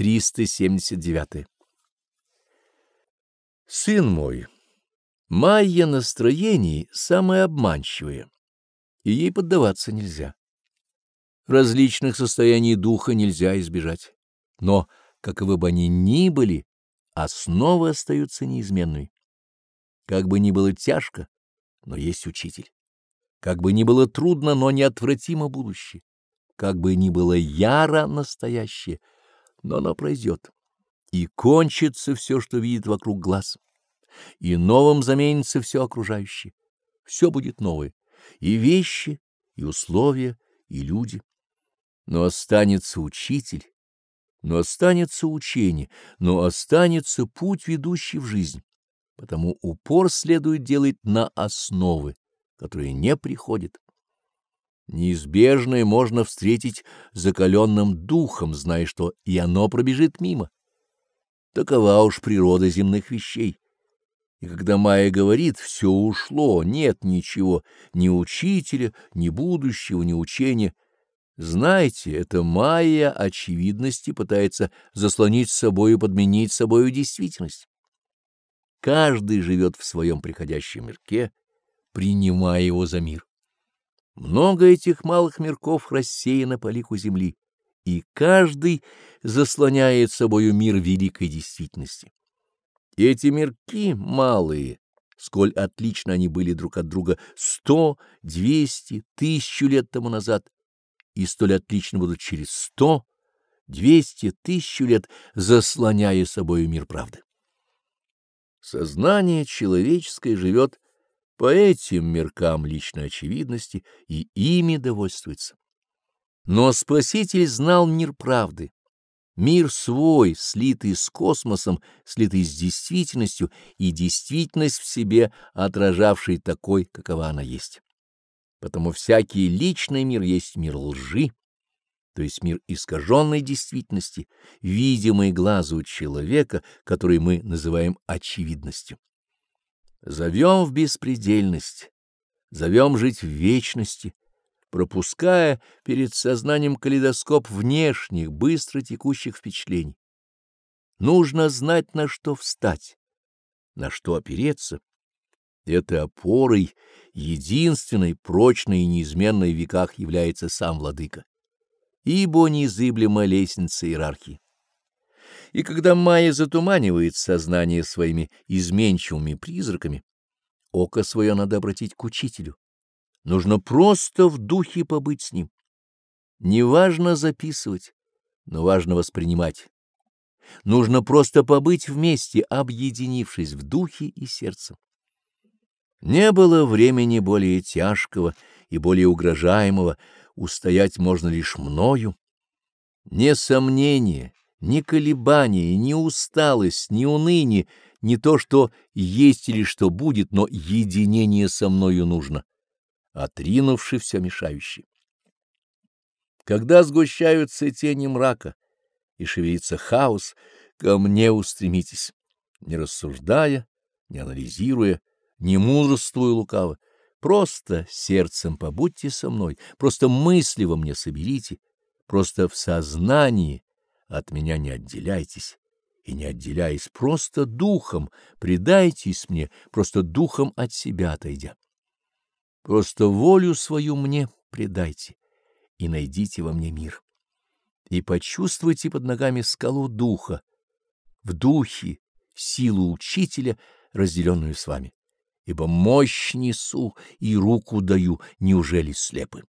379. Сын мой, майя настроений самое обманчивое, и ей поддаваться нельзя. Различных состояний духа нельзя избежать, но, каковы бы они ни были, основы остаются неизменными. Как бы ни было тяжко, но есть учитель. Как бы ни было трудно, но неотвратимо будущее. Как бы ни было яро настоящее, но оно пройдет. И кончится все, что видит вокруг глаз. И новым заменится все окружающее. Все будет новое. И вещи, и условия, и люди. Но останется учитель, но останется учение, но останется путь, ведущий в жизнь. Потому упор следует делать на основы, которые не приходят. Неизбежное можно встретить закаленным духом, зная, что и оно пробежит мимо. Такова уж природа земных вещей. И когда Майя говорит «все ушло, нет ничего, ни учителя, ни будущего, ни учения», знайте, это Майя очевидности пытается заслонить собой и подменить собою действительность. Каждый живет в своем приходящем мирке, принимая его за мир. Много этих малых мирков рассеяно по лику земли, и каждый заслоняет собою мир великой действительности. Эти мирки малые, сколь отлично они были друг от друга сто, двести, тысячу лет тому назад, и столь отлично будут через сто, двести, тысячу лет, заслоняя собою мир правды. Сознание человеческое живет по этим меркам личной очевидности и ими довольствуется. Но Спаситель знал мир правды, мир свой, слитый с космосом, слитый с действительностью, и действительность в себе, отражавший такой, какова она есть. Потому всякий личный мир есть мир лжи, то есть мир искаженной действительности, видимый глазу человека, который мы называем очевидностью. Зовем в беспредельность, зовем жить в вечности, пропуская перед сознанием калейдоскоп внешних, быстро текущих впечатлений. Нужно знать, на что встать, на что опереться. Этой опорой, единственной, прочной и неизменной в веках является сам Владыка, ибо незыблема лестница иерархии. И когда Майя затуманивает сознание своими изменчивыми призраками, око свое надо обратить к учителю. Нужно просто в духе побыть с ним. Не важно записывать, но важно воспринимать. Нужно просто побыть вместе, объединившись в духе и сердце. Не было времени более тяжкого и более угрожаемого, устоять можно лишь мною. Не сомнение, ни колебания, ни усталость, ни уныние, не то, что есть или что будет, но единение со мною нужно, отринувши все мешающее. Когда сгущаются тени мрака и шевелится хаос, ко мне устремитесь, не рассуждая, не анализируя, не мудрствуя лукаво, просто сердцем побудьте со мной, просто мысли во мне соберите, просто в сознании от меня не отделяйтесь, и не отделяясь просто духом, предайтесь мне, просто духом от себя отойдя. Просто волю свою мне предайте и найдите во мне мир. И почувствуйте под ногами скалу духа, в духе силу учителя, разделенную с вами. Ибо мощь несу и руку даю, неужели слепы?